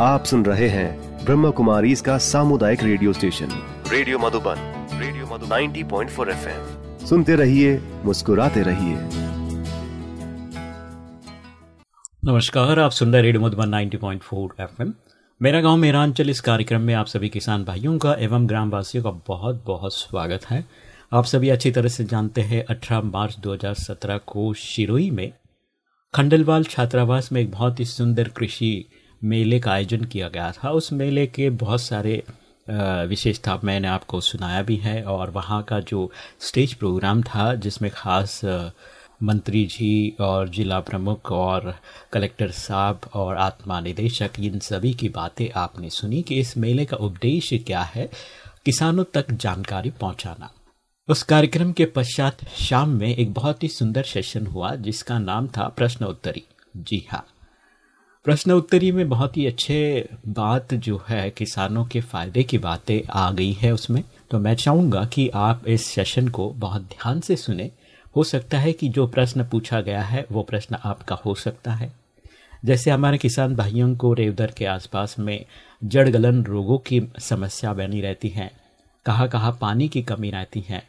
आप सुन रहे हैं ब्रह्म कुमारी इसका सामुदायिक radio station. Radio Madhuban radio Madhu 90.4 FM. सुनते रहिए मुस्कुराते रहिए। नमस्कार आप सुन रहे रेडियो मधुबन 90.4 एफएम। मेरा गाँव मेरा अंचल इस कार्यक्रम में आप सभी किसान भाइयों का एवं ग्रामवासियों का बहुत बहुत स्वागत है। आप सभी अच्छी तरह से जानते हैं 18 मार्च 2017 को शिरोई में खंडलवाल छात्रावास में एक बहुत ही सुंदर कृषि मेले का आयोजन किया गया था। उस मेले के बहुत सारे विशेषता मैंने आपको सुनाया भी है और वहाँ का जो स्टेज प्रोग्राम था, जिसमें खास मंत्री जी और जिला प्रमुख और कलेक्टर साहब और आत्मा निदेशक, इन सभी की बातें आपने सुनी कि इस मेले का उद्देश्य क्या है, किसानों तक जानकारी पहुंचाना। उस कार्यक्रम के पश्चात शाम में एक बहुत ही सुंदर सेशन हुआ, जिसका नाम था प्रश्न उत्तरी जी हाँ। प्रश्न उत्तरी में बहुत ही अच्छे बात जो है, किसानों के फ़ायदे की बातें आ गई है उसमें। तो मैं चाहूँगा कि आप इस सेशन को बहुत ध्यान से सुने। हो सकता है कि जो प्रश्न पूछा गया है, वो प्रश्न आपका हो सकता है। जैसे हमारे किसान भाइयों को रेवदर के आसपास में जड़ गलन रोगों की समस्या बनी रहती है कहाँ कहाँ पानी की कमी रहती है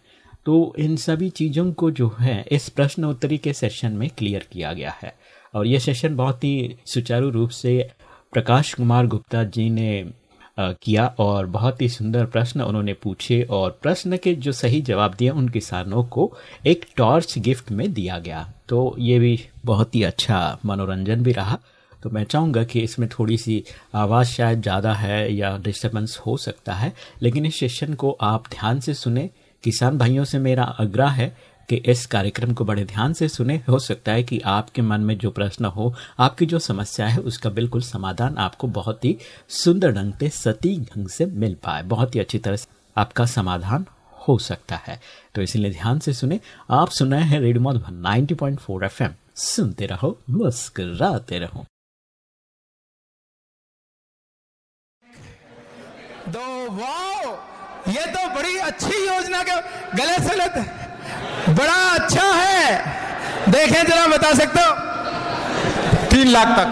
तो इन सभी चीज़ों को जो है, इस प्रश्न उत्तरी के सेशन में क्लियर किया गया है। और यह सेशन बहुत ही सुचारू रूप से प्रकाश कुमार गुप्ता जी ने किया और बहुत ही सुंदर प्रश्न उन्होंने पूछे और प्रश्न के जो सही जवाब दिए उन किसानों को एक टॉर्च गिफ्ट में दिया गया। तो ये भी बहुत ही अच्छा मनोरंजन भी रहा। तो मैं चाहूँगा कि इसमें थोड़ी सी आवाज़ शायद ज़्यादा है या डिस्टर्बेंस हो सकता है, लेकिन इस सेशन को आप ध्यान से सुने। किसान भाइयों से मेरा आग्रह है कि इस कार्यक्रम को बड़े ध्यान से सुने। हो सकता है कि आपके मन में जो प्रश्न हो, आपकी जो समस्या है, उसका बिल्कुल समाधान आपको बहुत ही सुंदर ढंग से, सटीक ढंग से मिल पाए। बहुत ही अच्छी तरह से आपका समाधान हो सकता है। तो इसीलिए ध्यान से सुने। आप सुन हैं रेडियो मधुबन 90.4 एफएम। सुनते रहो, मुस्कुराते रहो। दो वाओ, ये तो बड़ी अच्छी योजना के गले से लेते बड़ा अच्छा है। देखें जरा बता सकते हो। तीन लाख तक।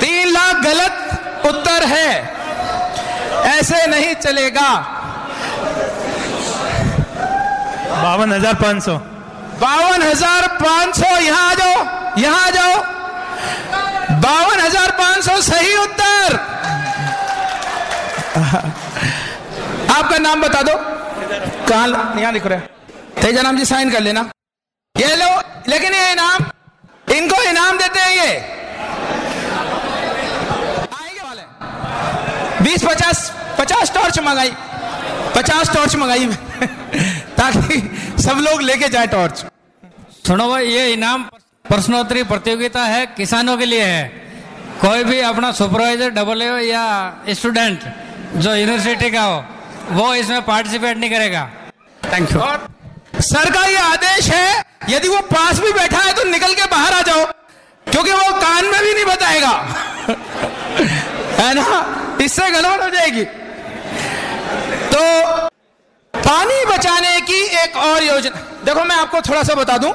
तीन लाख गलत उत्तर है। ऐसे नहीं चलेगा। बावन हज़ार पाँच सौ। बावन हज़ार पाँच सौ यहाँ आ जाओ यहाँ आ जाओ। बावन हज़ार पाँच सौ सही उत्तर। आपका नाम बता दो। कहा यहाँ लिख रहे तेजा नाम जी साइन कर लेना। ये लो लेकिन ये इनाम इनको इनाम देते हैं ये। आएँगे वाले। बीस पचास पचास टॉर्च मंगाई। पचास टॉर्च मंगाई ताकि सब लोग लेके जाए टॉर्च। सुनो भाई ये इनाम प्रश्नोत्तरी प्रतियोगिता है किसानों के लिए है। कोई भी अपना सुपरवाइजर डबल ए या स्टूडेंट जो यूनिवर्सिटी का हो वो इसमें पार्टिसिपेट नहीं करेगा। थैंक यू सर का ये आदेश है, यदि वो पास भी बैठा है तो निकल के बाहर आ जाओ, क्योंकि वो कान में भी नहीं बताएगा। है ना? इससे गड़बड़ हो जाएगी। तो पानी बचाने की एक और योजना, देखो मैं आपको थोड़ा सा बता दूँ।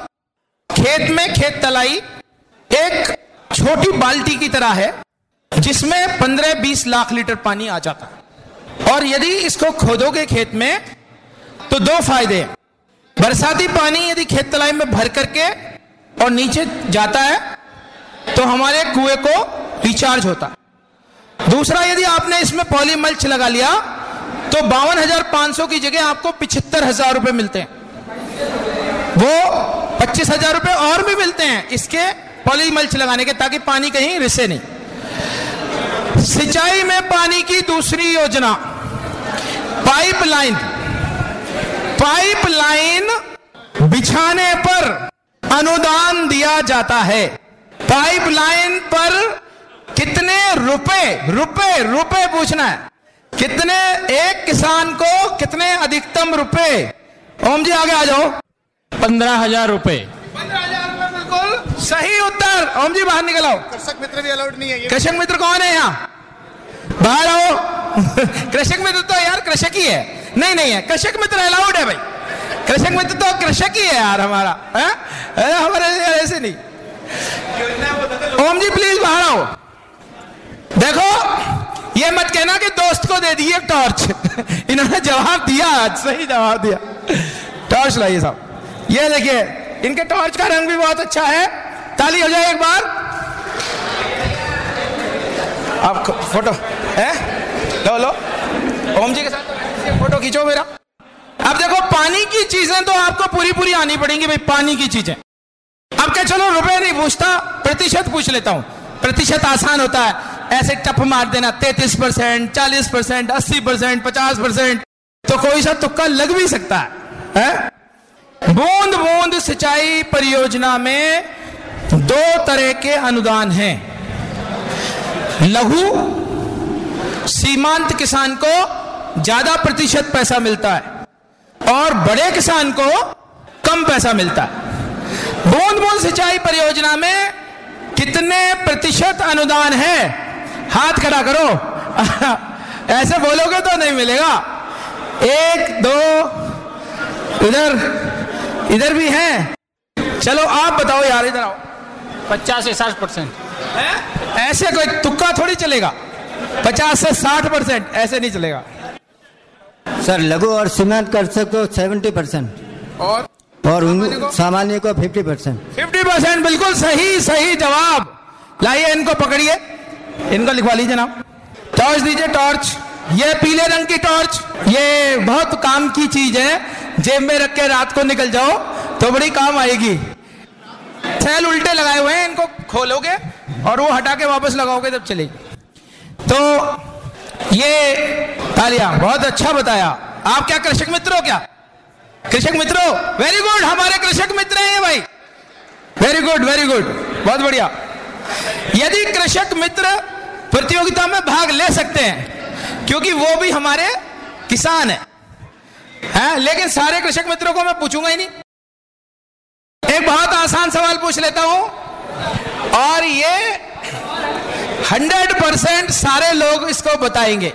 खेत में खेत तलाई एक छोटी बाल्टी की तरह है, जिसमें 15-20 लाख लीटर पानी आ जाता है। और यदि इसको खोदोगे खेत में तो दो फ़ायदे बरसाती पानी यदि खेत तलाई में भर करके और नीचे जाता है तो हमारे कुएँ को रिचार्ज होता। दूसरा, यदि आपने इसमें पॉली मल्च लगा लिया तो बावन हज़ार पाँच सौ की जगह आपको पिछहत्तर हज़ार रुपए मिलते हैं। वो पच्चीस हज़ार रुपए और भी मिलते हैं इसके पॉली मल्च लगाने के, ताकि पानी कहीं रिसे नहीं। सिंचाई में पानी की दूसरी योजना, पाइपलाइन। पाइपलाइन बिछाने पर अनुदान दिया जाता है। पाइपलाइन पर कितने रुपए रुपए रुपए पूछना है। कितने एक किसान को कितने अधिकतम रुपए? ओम जी आगे आ जाओ। पंद्रह हज़ार रुपए। पंद्रह हज़ार रुपए बिल्कुल। सही उत्तर। ओम जी बाहर निकल आओ। कृषक मित्र भी अलाउड नहीं है कृषक मित्र कौन है यहाँ? बाहर आओ। कृषक मित्र तो यार कृषक ही है। नहीं नहीं है। कृषक मित्र अलाउड है भाई। कृषक मित्र तो कृषक ही है यार हमारा? हमारे ऐसे नहीं। ओम जी प्लीज़ बाहर आओ। देखो, ये मत कहना कि दोस्त को दे दिए टॉर्च इन्होंने जवाब दिया आज, सही जवाब दिया। टॉर्च लाइए साहब। ये देखिए, इनके टॉर्च का रंग भी बहुत अच्छा है। ताली हो जाए एक बार। आप फ़ोटो है? लो लो। ओम जी के साथ फ़ोटो खींचो मेरा। अब देखो पानी की चीज़ें तो आपको पूरी पूरी आनी पड़ेंगी भाई पानी की चीज़ें। अब क्या चलो रुपए नहीं पूछता प्रतिशत पूछ लेता हूँ। प्रतिशत आसान होता है। ऐसे टप मार देना तैतीस परसेंट चालीस परसेंट अस्सी परसेंट पचास परसेंट। तो कोई सा तुक्का लग भी सकता है, है? बूंद बूंद सिंचाई परियोजना में दो तरह के अनुदान हैं। लघु सीमांत किसान को ज़्यादा प्रतिशत पैसा मिलता है और बड़े किसान को कम पैसा मिलता है। बूंद बूंद सिंचाई परियोजना में कितने प्रतिशत अनुदान है? हाथ खड़ा करो। ऐसे बोलोगे तो नहीं मिलेगा। एक दो इधर इधर भी है। चलो आप बताओ यार इधर आओ। पचास से साठ परसेंट। ऐसे कोई तुक्का थोड़ी चलेगा। पचास से साठ परसेंट ऐसे नहीं चलेगा। सर लघु और सीमांत कृषक को सेवेंटी परसेंट। और और सामान्य को? Fifty percent. फिफ्टी परसेंट बिल्कुल सही सही जवाब। लाइए इनको पकड़िए। इनको लिखवा लीजिए नाम। टॉर्च दीजिए टॉर्च। ये पीले रंग की टॉर्च। ये बहुत काम की चीज़ है। जेब में रख के रात को निकल जाओ तो बड़ी काम आएगी। थैल उल्टे लगाए हुए हैं इनको खोलोगे और वो हटा के वापस लगाओगे तब चलेगी। तो ये तालियाँ बहुत अच्छा बताया। आप क्या कृषक मित्र क्या? कृषक मित्रों वेरी गुड हमारे कृषक मित्र हैं भाई। वेरी गुड वेरी गुड बहुत बढ़िया। यदि कृषक मित्र प्रतियोगिता में भाग ले सकते हैं क्योंकि वो भी हमारे किसान है, है? लेकिन सारे कृषक मित्रों को मैं पूछूँगा ही नहीं। एक बहुत आसान सवाल पूछ लेता हूँ। और ये हंड्रेड परसेंट सारे लोग इसको बताएँगे।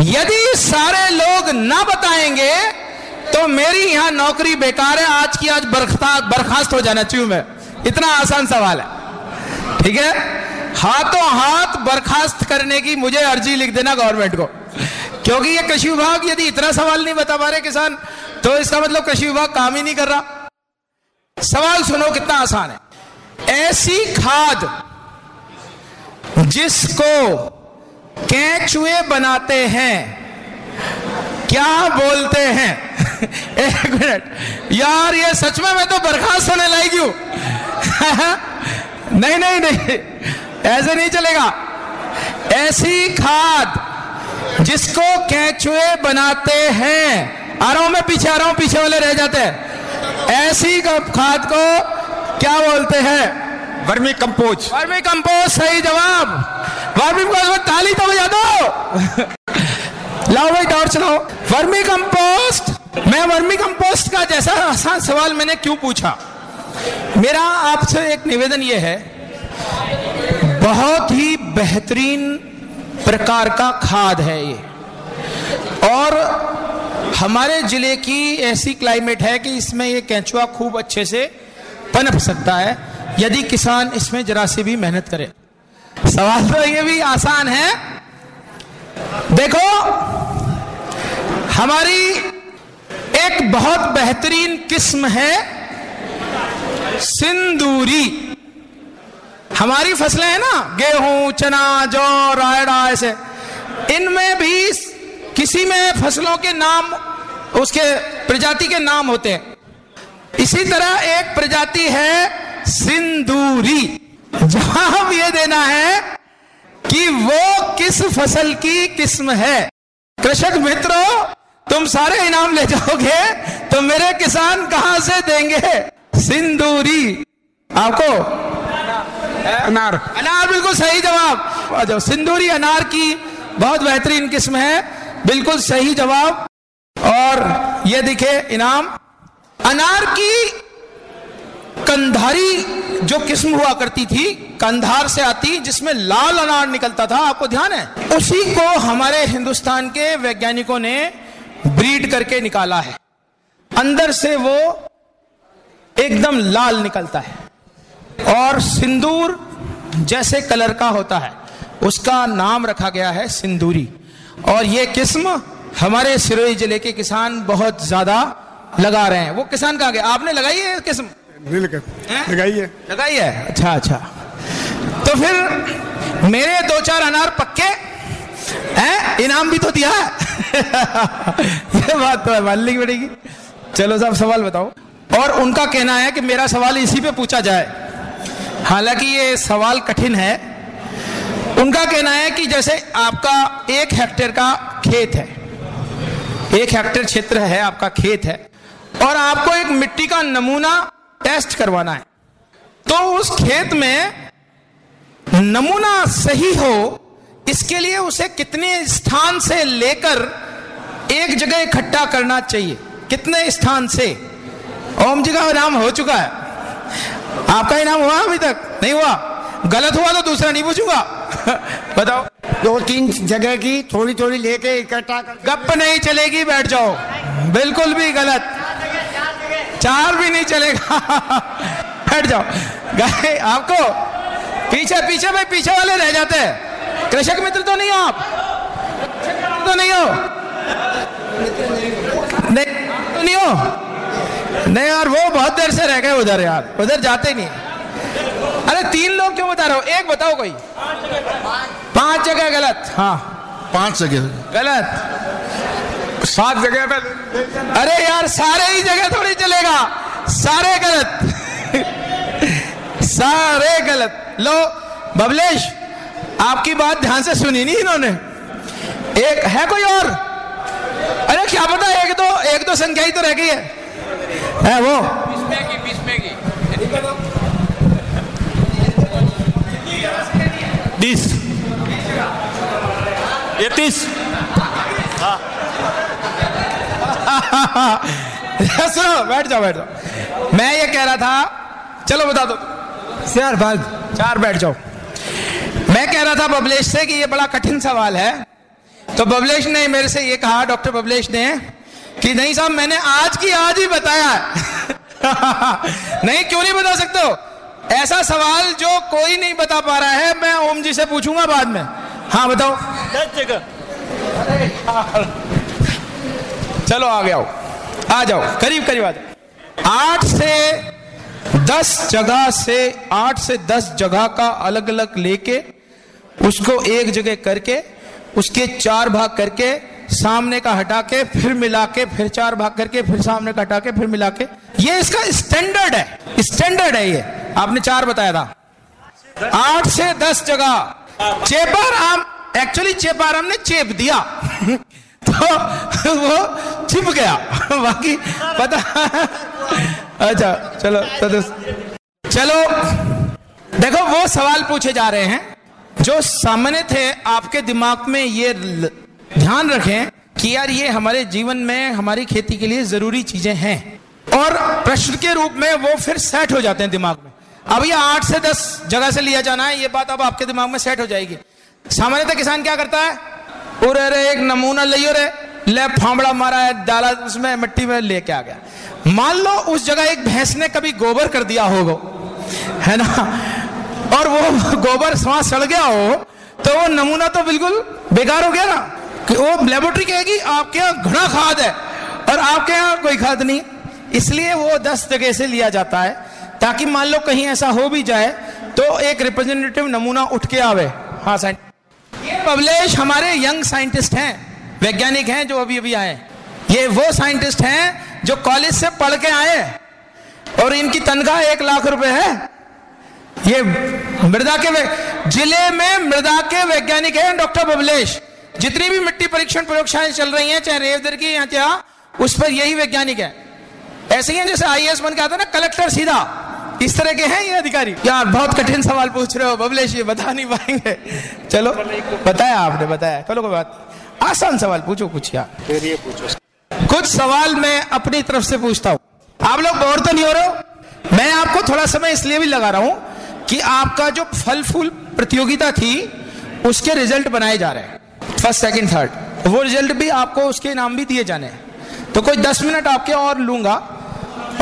यदि सारे लोग ना बताएँगे तो मेरी यहाँ नौकरी बेकार है, आज की आज बर्खा बर्खास्त हो जाना चाहिए मैं। इतना आसान सवाल है। ठीक है? हाथों हाथ बर्खास्त करने की मुझे अर्जी लिख देना गवर्नमेंट को। क्योंकि ये कृषि विभाग यदि इतना सवाल नहीं बता पा रहे किसान तो इसका मतलब कृषि विभाग काम ही नहीं कर रहा। सवाल सुनो कितना आसान है। ऐसी खाद जिसको कैचुए बनाते हैं, क्या बोलते हैं? एक मिनट। यार, ये सच में मैं तो बर्खास्त होने लायक हूँ। नहीं नहीं नहीं। ऐसे नहीं चलेगा। ऐसी खाद जिसको कैचुए बनाते हैं। आ रहा हूँ मैं, पीछे आ रहा हूँ, पीछे वाले रह जाते हैं। ऐसी खाद को क्या बोलते हैं? Vermi compose. वर्मी कंपोज सही जवाब। वर्मी कंपोज में ताली तो बजा दो। लाओ भाई टॉर्च लाओ वर्मी कंपोस्ट? मैं वर्मी कंपोस्ट का जैसा आसान सवाल मैंने क्यों पूछा? मेरा आपसे एक निवेदन यह है बहुत ही बेहतरीन प्रकार का खाद है ये। और हमारे ज़िले की ऐसी क्लाइमेट है कि इसमें ये कैंचुआ खूब अच्छे से पनप सकता है। यदि किसान इसमें जरा सी भी मेहनत करे। सवाल तो ये भी आसान है। देखो, हमारी एक बहुत बेहतरीन किस्म है सिंदूरी। हमारी फ़सलें हैं ना, गेहूँ, चना, जौ, रायड़ा, ऐसे। इनमें भी किसी में फ़सलों के नाम, उसके प्रजाति के नाम होते हैं। इसी तरह एक प्रजाति है सिंदूरी। जवाब ये देना है कि वो किस फ़सल की किस्म है। कृषक मित्रों तुम सारे इनाम ले जाओगे तो मेरे किसान कहाँ से देंगे? सिंदूरी। आपको? अनार। अनार बिल्कुल सही जवाब। आ सिंदूरी अनार की बहुत बेहतरीन किस्म है। बिल्कुल सही जवाब। और ये दिखे इनाम। अनार की कंधारी जो किस्म हुआ करती थी, कंधार से आती, जिसमें लाल अनार निकलता था। आपको ध्यान है? उसी को हमारे हिंदुस्तान के वैज्ञानिकों ने ब्रीड करके निकाला है। अंदर से वो एकदम लाल निकलता है। और सिंदूर जैसे कलर का होता है, उसका नाम रखा गया है सिंदूरी। और ये किस्म हमारे सिरोही ज़िले के किसान बहुत ज़्यादा लगा रहे हैं। वो किसान कहा गया आपने लगाई है किस्म? नहीं लगा हैं? लगाइए। लगाई है अच्छा अच्छा। तो फिर मेरे दो चार अनार पक्के हैं? इनाम भी तो दिया है। ये बात तो है मानने की पड़ेगी। चलो साहब सवाल बताओ। और उनका कहना है कि मेरा सवाल इसी पे पूछा जाए। हालाँकि ये सवाल कठिन है। उनका कहना है कि जैसे आपका एक हेक्टेयर का खेत है एक हेक्टेयर क्षेत्र है आपका खेत है और आपको एक मिट्टी का नमूना टेस्ट करवाना है। तो उस खेत में नमूना सही हो इसके लिए उसे कितने स्थान से लेकर एक जगह इकट्ठा करना चाहिए? कितने स्थान से? ओम जी का इनाम हो चुका है। आपका इनाम हुआ अभी तक? नहीं हुआ? गलत हुआ तो दूसरा नहीं पूछूँगा। बताओ। दो तीन जगह की थोड़ी थोड़ी लेके इकट्ठा कर गप नहीं चलेगी बैठ जाओ। बिल्कुल भी गलत। चार भी नहीं चलेगा। बैठ जाओ। गाय आपको पीछे पीछे भाई पीछे वाले रह जाते हैं। कृषक मित्र तो नहीं हो आप? तो नहीं हो? नहीं तो नहीं हो? नहीं यार वो बहुत देर से रह गए उधर यार। उधर जाते ही नहीं। अरे तीन लोग क्यों बता रहे हो? एक बताओ कोई। पाँच जगह गलत। हाँ। पाँच जगह। गलत। सात जगह पे अरे यार, सारे ही जगह थोड़ी चलेगा। सारे गलत। सारे गलत। लो, बबलेश, आपकी बात ध्यान से सुनी नहीं इन्होंने। एक, है कोई और? अरे क्या पता, एक दो एक दो संख्या ही तो रह गई है। है वो। तीस ये तीस। सुनो बैठ जाओ बैठ जाओ। मैं ये कह रहा था चलो बता दो। चार भाग। चार बैठ जाओ। मैं कह रहा था बबलेश से कि ये बड़ा कठिन सवाल है। तो बबलेश ने मेरे से ये कहा डॉक्टर बबलेश ने कि नहीं साहब मैंने आज की आज ही बताया है। नहीं क्यों नहीं बता सकते हो? ऐसा सवाल जो कोई नहीं बता पा रहा है मैं ओम जी से पूछूँगा बाद में। हाँ बताओ। चलो आ गया आ जाओ, करीब करीब आ जाओ। आठ से दस जगह से, आठ से दस जगह का अलग अलग लेके, उसको एक जगह करके, उसके चार भाग करके, सामने का हटा के, फिर मिला के, फिर चार भाग करके, फिर सामने का हटा के, फिर मिला के। ये इसका स्टैंडर्ड है स्टैंडर्ड है ये। आपने चार बताया था। आठ से दस जगह। चेपाराम एक्चुअली चेपाराम ने चेप दिया। तो वो छिप गया। बाकी पता अच्छा चलो तो चलो, देखो, वो सवाल पूछे जा रहे हैं, जो सामान्य थे, आपके दिमाग में ये ध्यान रखें कि यार ये हमारे जीवन में, हमारी खेती के लिए ज़रूरी चीज़ें हैं। और प्रश्न के रूप में वो फिर सेट हो जाते हैं दिमाग में। अब ये आठ से दस जगह से लिया जाना है, ये बात अब आपके दिमाग में सेट हो जाएगी। सामान्यतः किसान क्या करता है? उरे रे, एक नमूना लियो रे। ले फावड़ा मारा है, डाला उसमें, मिट्टी में लेके आ गया। मान लो उस जगह एक भैंस ने कभी गोबर कर दिया होगा, है ना? और वो गोबर सांस सड़ गया हो तो वो नमूना तो बिल्कुल बेकार हो गया ना, कि वो लेबोरेटरी कहेगी, आपके यहाँ घना खाद है, और आपके यहाँ कोई खाद नहीं। इसलिए वो दस जगह से लिया जाता है, ताकि मान लो कहीं ऐसा हो भी जाए तो एक रिप्रेजेंटेटिव नमूना उठ के आवे। हाँ साइंटिस्ट ये बबलेश हमारे यंग साइंटिस्ट हैं, वैज्ञानिक हैं जो अभी अभी आए ये वो साइंटिस्ट हैं जो कॉलेज से पढ़ के आए और इनकी तनख्वाह एक लाख रुपए है। ये मृदा के ज़िले में मृदा के वैज्ञानिक हैं, डॉक्टर बबलेश जितनी भी मिट्टी परीक्षण प्रयोगशालाएँ चल रही हैं, चाहे रेवदर की या क्या उस पर यही वैज्ञानिक है। ऐसे ही हैं जैसे आईएएस बन के आता ना, कलेक्टर सीधा। इस तरह के हैं ये अधिकारी? यार बहुत कठिन सवाल पूछ रहे हो बबलेश ये बता नहीं पाएँगे। चलो बताया आपने बताया। चलो कोई बात आसान सवाल पूछो कुछ यार। फिर ये पूछो। कुछ सवाल मैं अपनी तरफ़ से पूछता हूँ। आप लोग बोर तो नहीं हो रहे हो? मैं आपको थोड़ा समय इसलिए भी लगा रहा हूँ कि आपका जो फल फूल प्रतियोगिता थी उसके रिज़ल्ट बनाए जा रहे हैं। फ़र्स्ट सेकंड थर्ड वो रिज़ल्ट भी आपको उसके इनाम भी दिए जाने हैं। तो कोई दस मिनट आपके और लूँगा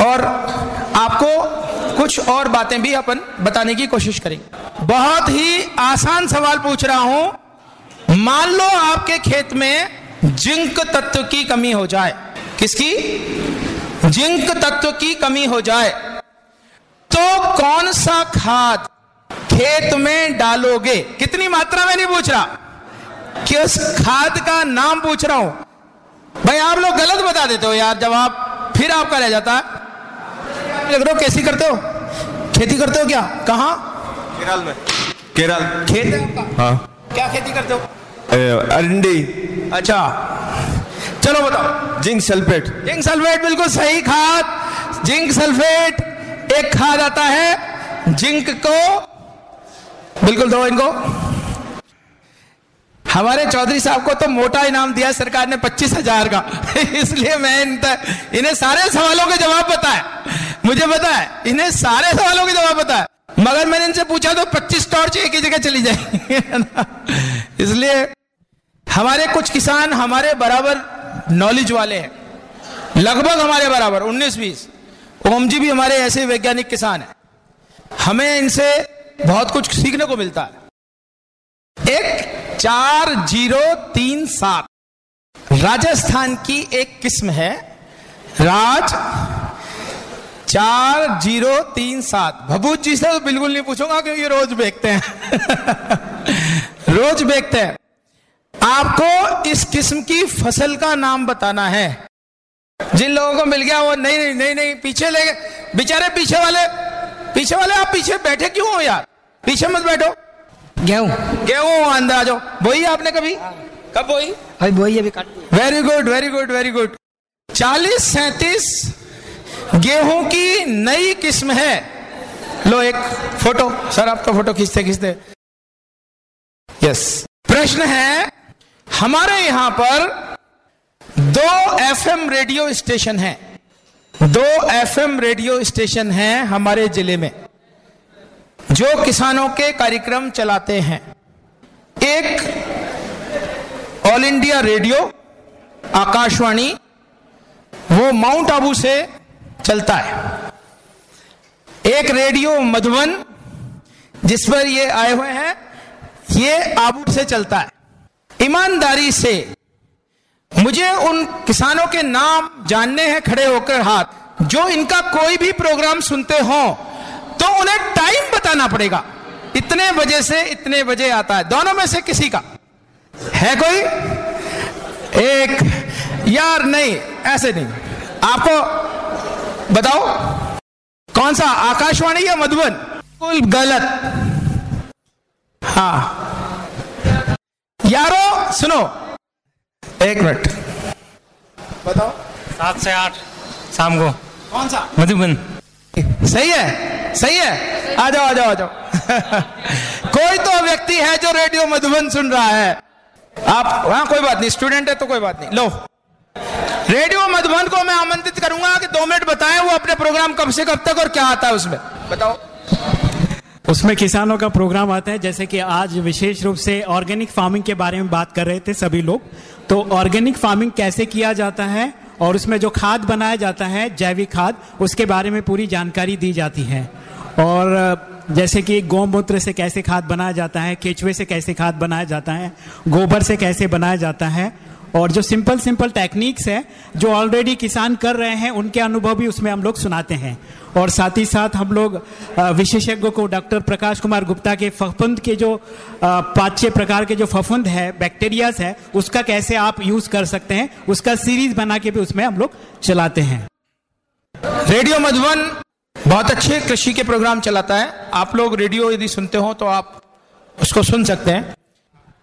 और आपको कुछ और बातें भी अपन बताने की कोशिश करेंगे। बहुत ही आसान सवाल पूछ रहा हूँ। मान लो आपके खेत में जिंक तत्व की कमी हो जाए। किसकी? जिंक तत्व की कमी हो जाए। तो कौन सा खाद खेत में डालोगे? कितनी मात्रा में नहीं पूछ रहा? किस खाद का नाम पूछ रहा हूँ। भाई आप लोग गलत बता देते हो यार। जवाब फिर आपका रह जाता। है लग रहा हो कैसी करते हो? खेती करते हो क्या? कहा? केरल में। केरल। खेत है आपका? हाँ। क्या खेती करते हो? अरंडी। अच्छा। चलो बताओ। Zinc sulphate. जिंक सल्फेट बिल्कुल सही खाद। जिंक सल्फेट एक खाद आता है जिंक को। बिल्कुल दो इनको। हमारे चौधरी साहब को तो मोटा इनाम दिया सरकार ने पच्चीस हज़ार का। इसलिए मैं इन इन्हें सारे सवालों के जवाब पता है मुझे पता है, इन्हें सारे सवालों के जवाब पता है। मगर मैंने इनसे पूछा तो पच्चीस टॉर्च एक ही जगह चली ना? इसलिए हमारे कुछ किसान हमारे बराबर नॉलेज वाले हैं। लगभग हमारे बराबर 19 बीस। ओम जी भी हमारे ऐसे वैज्ञानिक किसान हैं। हमें इनसे बहुत कुछ सीखने को मिलता है। एक चार ज़ीरो तीन सात। राजस्थान की एक किस्म है, राज चार ज़ीरो तीन सात। भभूत जी से तो बिल्कुल नहीं पूछूँगा क्योंकि रोज बेचते हैं। रोज बेचते हैं। आपको इस किस्म की फ़सल का नाम बताना है। जिन लोगों को मिल गया वो नहीं नहीं नहीं नहीं पीछे ले गए। बेचारे पीछे वाले पीछे वाले आप पीछे बैठे क्यों हो यार? पीछे मत बैठो। गेहूँ। गेहूँ अंदर आ जाओ। बोई आपने कभी? कब बोई? अभी वही अभी very good very good very good चालीस सैतीस गेहूँ की नई किस्म है। लो एक फ़ोटो, सर आप तो फ़ोटो खींचते खींचते। यस प्रश्न है, हमारे यहाँ पर दो एफएम रेडियो स्टेशन हैं। दो एफएम रेडियो स्टेशन हैं हमारे ज़िले में, जो किसानों के कार्यक्रम चलाते हैं। एक ऑल इंडिया रेडियो, आकाशवाणी, वो माउंट आबू से चलता है। एक रेडियो मधुबन, जिस पर ये आए हुए हैं, ये आबू से चलता है। ईमानदारी से मुझे उन किसानों के नाम जानने हैं, खड़े होकर हाथ। जो इनका कोई भी प्रोग्राम सुनते हो तो उन्हें टाइम बताना पड़ेगा। इतने बजे से इतने बजे आता है। दोनों में से किसी का। है कोई? एक, यार नहीं, ऐसे नहीं। आपको बताओ कौन सा आकाशवाणी या मधुबन? बिल्कुल गलत। हाँ। यारो सुनो। एक मिनट। बताओ। सात से आठ शाम को। कौन सा? मधुबन। सही है सही है। आ जाओ आ जाओ आ जाओ। कोई तो व्यक्ति है जो रेडियो मधुबन सुन रहा है। आप हाँ कोई बात नहीं। स्टूडेंट है तो कोई बात नहीं। लो। रेडियो मधुबन को मैं आमंत्रित करूँगा कि दो मिनट बताएँ वो अपने प्रोग्राम कब से कब तक और क्या आता है उसमें। बताओ। उसमें किसानों का प्रोग्राम आता है, जैसे कि आज विशेष रूप से ऑर्गेनिक फ़ार्मिंग के बारे में बात कर रहे थे सभी लोग। तो ऑर्गेनिक फ़ार्मिंग कैसे किया जाता है और उसमें जो खाद बनाया जाता है, जैविक खाद, उसके बारे में पूरी जानकारी दी जाती है। और जैसे कि गौमूत्र से कैसे खाद बनाया जाता है, केचुए से कैसे खाद बनाया जाता है, गोबर से कैसे बनाया जाता है और जो सिंपल सिंपल टेक्निक्स है जो ऑलरेडी किसान कर रहे हैं उनके अनुभव भी उसमें हम लोग सुनाते हैं। और साथ ही साथ हम लोग विशेषज्ञों को डॉक्टर प्रकाश कुमार गुप्ता के फफुंद के जो पाँच छह प्रकार के जो फफुंद है बैक्टीरियाज है उसका कैसे आप यूज़ कर सकते हैं उसका सीरीज़ बना के भी उसमें हम लोग चलाते हैं। रेडियो मधुबन बहुत अच्छे कृषि के प्रोग्राम चलाता है। आप लोग रेडियो यदि सुनते हो तो आप उसको सुन सकते हैं।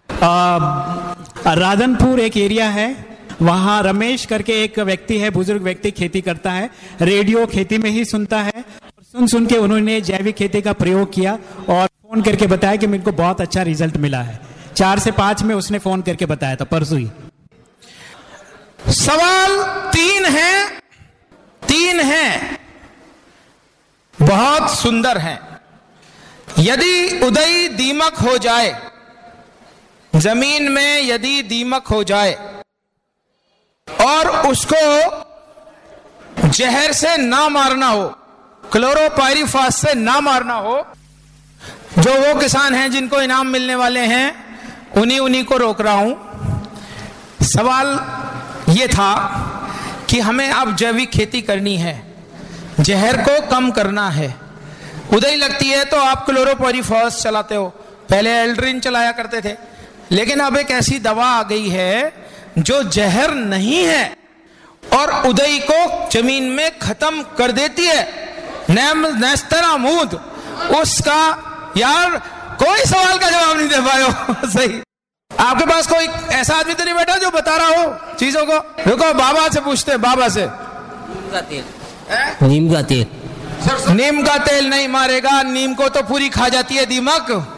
अ, राधनपुर एक एरिया है, वहाँ रमेश करके एक व्यक्ति है, बुज़ुर्ग व्यक्ति खेती करता है, रेडियो खेती में ही सुनता है, और सुन सुन के उन्होंने जैविक खेती का प्रयोग किया और फ़ोन करके बताया कि मेरे को बहुत अच्छा रिज़ल्ट मिला है। चार से पाँच में उसने फ़ोन करके बताया था, परसों ही। सवाल तीन है तीन है, बहुत सुंदर है। यदि उदय दीमक हो जाए ज़मीन में यदि दीमक हो जाए और उसको जहर से ना मारना हो क्लोरोपायरीफास से ना मारना हो, जो वो किसान हैं जिनको इनाम मिलने वाले हैं, उन्हीं उन्हीं को रोक रहा हूँ। सवाल ये था कि हमें अब जैविक खेती करनी है, जहर को कम करना है। उदय लगती है तो आप क्लोरोपोरीफॉस चलाते हो। पहले एल्ड्रिन चलाया करते थे लेकिन अब एक ऐसी दवा आ गई है जो जहर नहीं है और उदय को ज़मीन में खत्म कर देती है। नैम नेस्तरामूद। उसका यार कोई सवाल का जवाब नहीं दे पाए सही। आपके पास कोई ऐसा आदमी तो नहीं बैठा जो बता रहा हो चीज़ों को? रुको बाबा से पूछते बाबा से। नीम का तेल नीम का तेल। नीम का तेल नहीं मारेगा नीम को तो पूरी खा जाती है दीमक।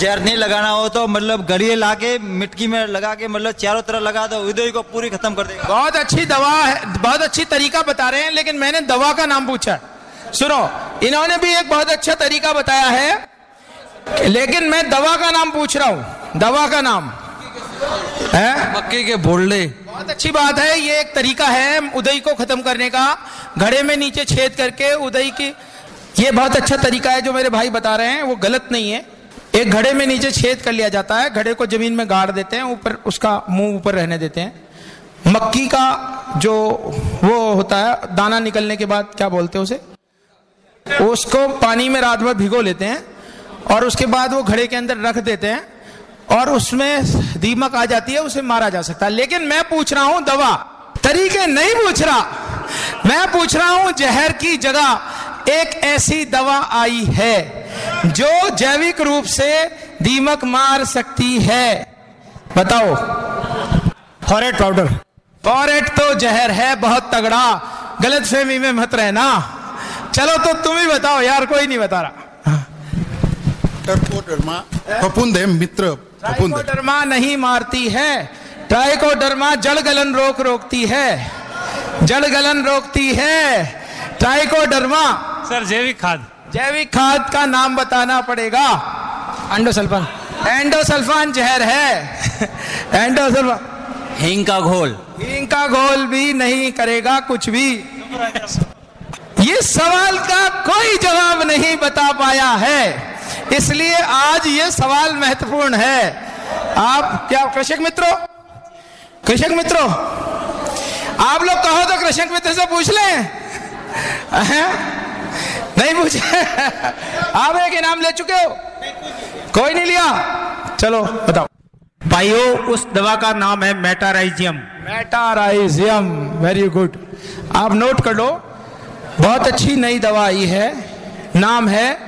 जहर नहीं लगाना हो तो मतलब गड़िए ला के मिट्टी में लगा के मतलब चारों तरफ़ लगा दो उदय को पूरी खत्म कर देगा। बहुत अच्छी दवा है बहुत अच्छी तरीका बता रहे हैं लेकिन मैंने दवा का नाम पूछा। सुनो इन्होंने भी एक बहुत अच्छा तरीका बताया है लेकिन मैं दवा का नाम पूछ रहा हूँ दवा का नाम। है? मक्के के बोल्डे बहुत अच्छी बात है ये एक तरीका है उदय को खत्म करने का घड़े में नीचे छेद करके उदय की ये बहुत अच्छा तरीका है जो मेरे भाई बता रहे हैं वो गलत नहीं है। एक घड़े में नीचे छेद कर लिया जाता है, घड़े को ज़मीन में गाड़ देते हैं, ऊपर उसका मुँह ऊपर रहने देते हैं। मक्की का जो वो होता है, दाना निकलने के बाद क्या बोलते हैं उसे? उसको पानी में रात भर भिगो लेते हैं और उसके बाद वो घड़े के अंदर रख देते हैं और उसमें दीमक आ जाती है, उसे मारा जा सकता है। लेकिन मैं पूछ रहा हूँ दवा, तरीके नहीं पूछ रहा। मैं पूछ रहा हूँ जहर की जगह एक ऐसी दवा आई है जो जैविक रूप से दीमक मार सकती है। बताओ। फॉरेट पाउडर। फॉरेट तो जहर है बहुत तगड़ा। गलत फहमी में मत रहना। चलो तो तुम ही बताओ यार कोई नहीं बता रहा। ट्राइकोडर्मा। फफूंद है मित्र फफूंद। ट्राइकोडर्मा नहीं मारती है। ट्राइकोडर्मा जड़ गलन रोक रोकती है। जड़ गलन रोकती है। ट्राइकोडर्मा। सर जैविक खाद। जैविक खाद का नाम बताना पड़ेगा। एंडोसल्फान एंडोसल्फान जहर है। एंडोसल्फान हींग का घोल। हींग का घोल भी नहीं करेगा कुछ भी। ये सवाल का कोई जवाब नहीं बता पाया है। इसलिए आज ये सवाल महत्वपूर्ण है। आप क्या कृषक मित्रों? कृषक मित्रों आप लोग कहो तो कृषक मित्र से पूछ लें। हैं? नहीं पूछे आप एक इनाम ले चुके हो। कोई नहीं लिया। चलो बताओ। भाइयों उस दवा का नाम है मेटाराइजियम। मेटाराइजियम वेरी गुड आप नोट कर लो। बहुत अच्छी नई दवा आई है। नाम है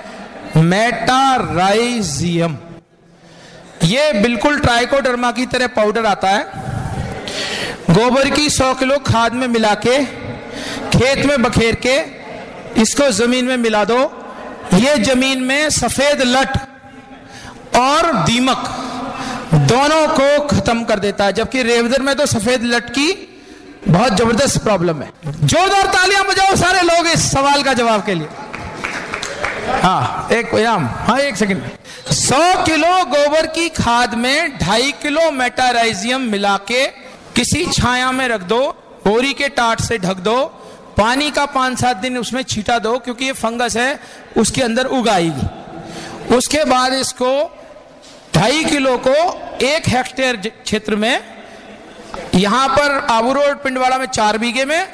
मेटाराइजियम। ये बिल्कुल ट्राइकोडर्मा की तरह पाउडर आता है। गोबर की 100 किलो खाद में मिला के खेत में बखेर के इसको ज़मीन में मिला दो। ये ज़मीन में सफ़ेद लट और दीमक दोनों को खत्म कर देता है, जबकि रेवदर में तो सफ़ेद लट की बहुत ज़बरदस्त प्रॉब्लम है। जोरदार तालियाँ बजाओ सारे लोग इस सवाल का जवाब के लिए। हाँ एक, याम हाँ एक सेकंड सौ किलो गोबर की खाद में ढाई किलो मेटाराइजियम मिला के किसी छाया में रख दो, बोरी के टाट से ढक दो पानी का पाँच सात दिन उसमें छीटा दो, क्योंकि ये फंगस है, उसके अंदर उगाएगी। उसके बाद इसको ढाई किलो को एक हेक्टेयर क्षेत्र में, यहाँ पर आबू रोड पिंडवाड़ा में चार बीघे में,